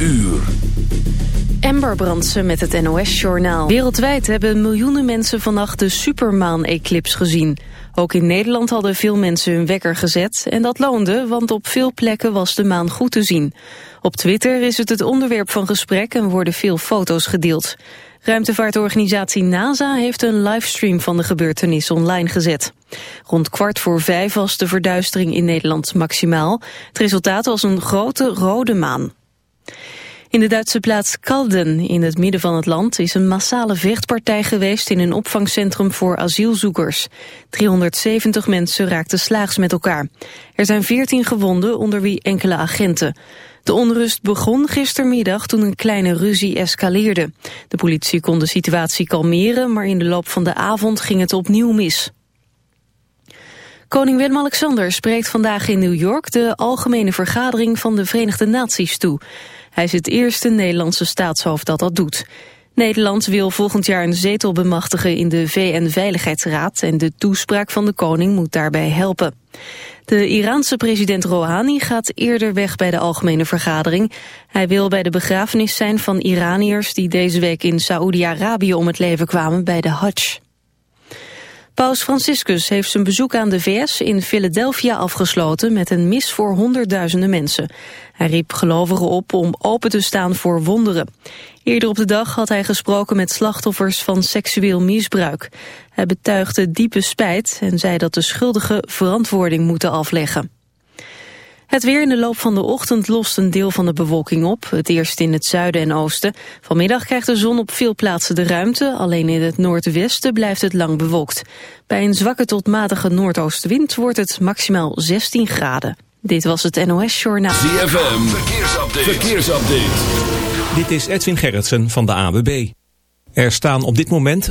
uur. Amber Brandsen met het NOS-journaal. Wereldwijd hebben miljoenen mensen vannacht de supermaan-eclips gezien. Ook in Nederland hadden veel mensen hun wekker gezet. En dat loonde, want op veel plekken was de maan goed te zien. Op Twitter is het het onderwerp van gesprek en worden veel foto's gedeeld. Ruimtevaartorganisatie NASA heeft een livestream van de gebeurtenis online gezet. Rond kwart voor vijf was de verduistering in Nederland maximaal. Het resultaat was een grote rode maan. In de Duitse plaats Kalden, in het midden van het land, is een massale vechtpartij geweest in een opvangcentrum voor asielzoekers. 370 mensen raakten slaags met elkaar. Er zijn 14 gewonden, onder wie enkele agenten. De onrust begon gistermiddag toen een kleine ruzie escaleerde. De politie kon de situatie kalmeren, maar in de loop van de avond ging het opnieuw mis. Koning Willem-Alexander spreekt vandaag in New York de Algemene Vergadering van de Verenigde Naties toe. Hij is het eerste Nederlandse staatshoofd dat dat doet. Nederland wil volgend jaar een zetel bemachtigen in de VN-veiligheidsraad... en de toespraak van de koning moet daarbij helpen. De Iraanse president Rouhani gaat eerder weg bij de algemene vergadering. Hij wil bij de begrafenis zijn van Iraniërs die deze week in Saoedi-Arabië om het leven kwamen bij de Hajj. Paus Franciscus heeft zijn bezoek aan de VS in Philadelphia afgesloten met een mis voor honderdduizenden mensen. Hij riep gelovigen op om open te staan voor wonderen. Eerder op de dag had hij gesproken met slachtoffers van seksueel misbruik. Hij betuigde diepe spijt en zei dat de schuldigen verantwoording moeten afleggen. Het weer in de loop van de ochtend lost een deel van de bewolking op. Het eerst in het zuiden en oosten. Vanmiddag krijgt de zon op veel plaatsen de ruimte. Alleen in het noordwesten blijft het lang bewolkt. Bij een zwakke tot matige noordoostenwind wordt het maximaal 16 graden. Dit was het NOS Journaal. ZFM, verkeersupdate. verkeersupdate. Dit is Edwin Gerritsen van de AWB. Er staan op dit moment...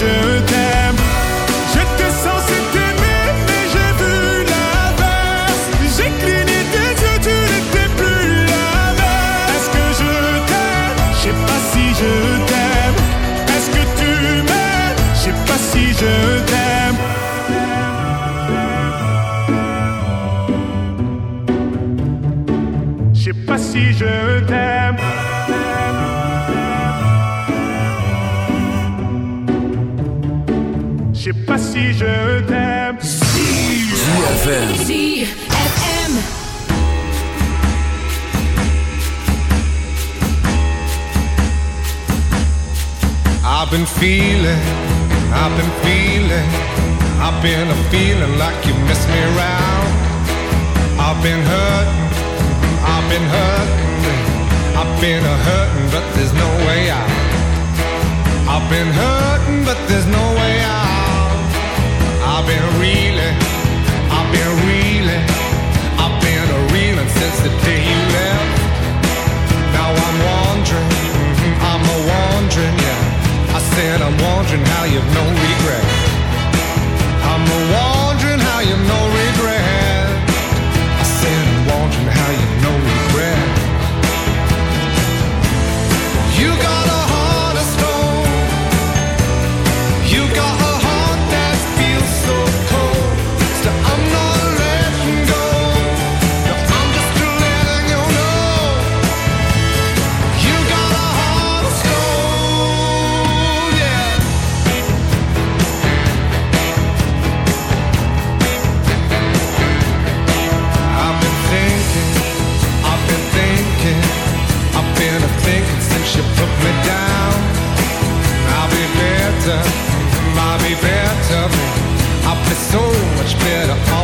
vision pas si je t'aime. ZFM. I've been feeling, I've been feeling, I've been a feeling like you miss me around. I've been hurting, I've been hurting, I've been a hurting, but there's no way out. I've been hurting, but there's no way out. I've been reeling, I've been reeling, I've been a reeling since the day you left. Now I'm wandering, mhm, I'm a wandering, yeah. I said I'm wondering how you've no regret. it's so much better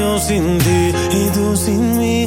yo sin ti y tú sin mí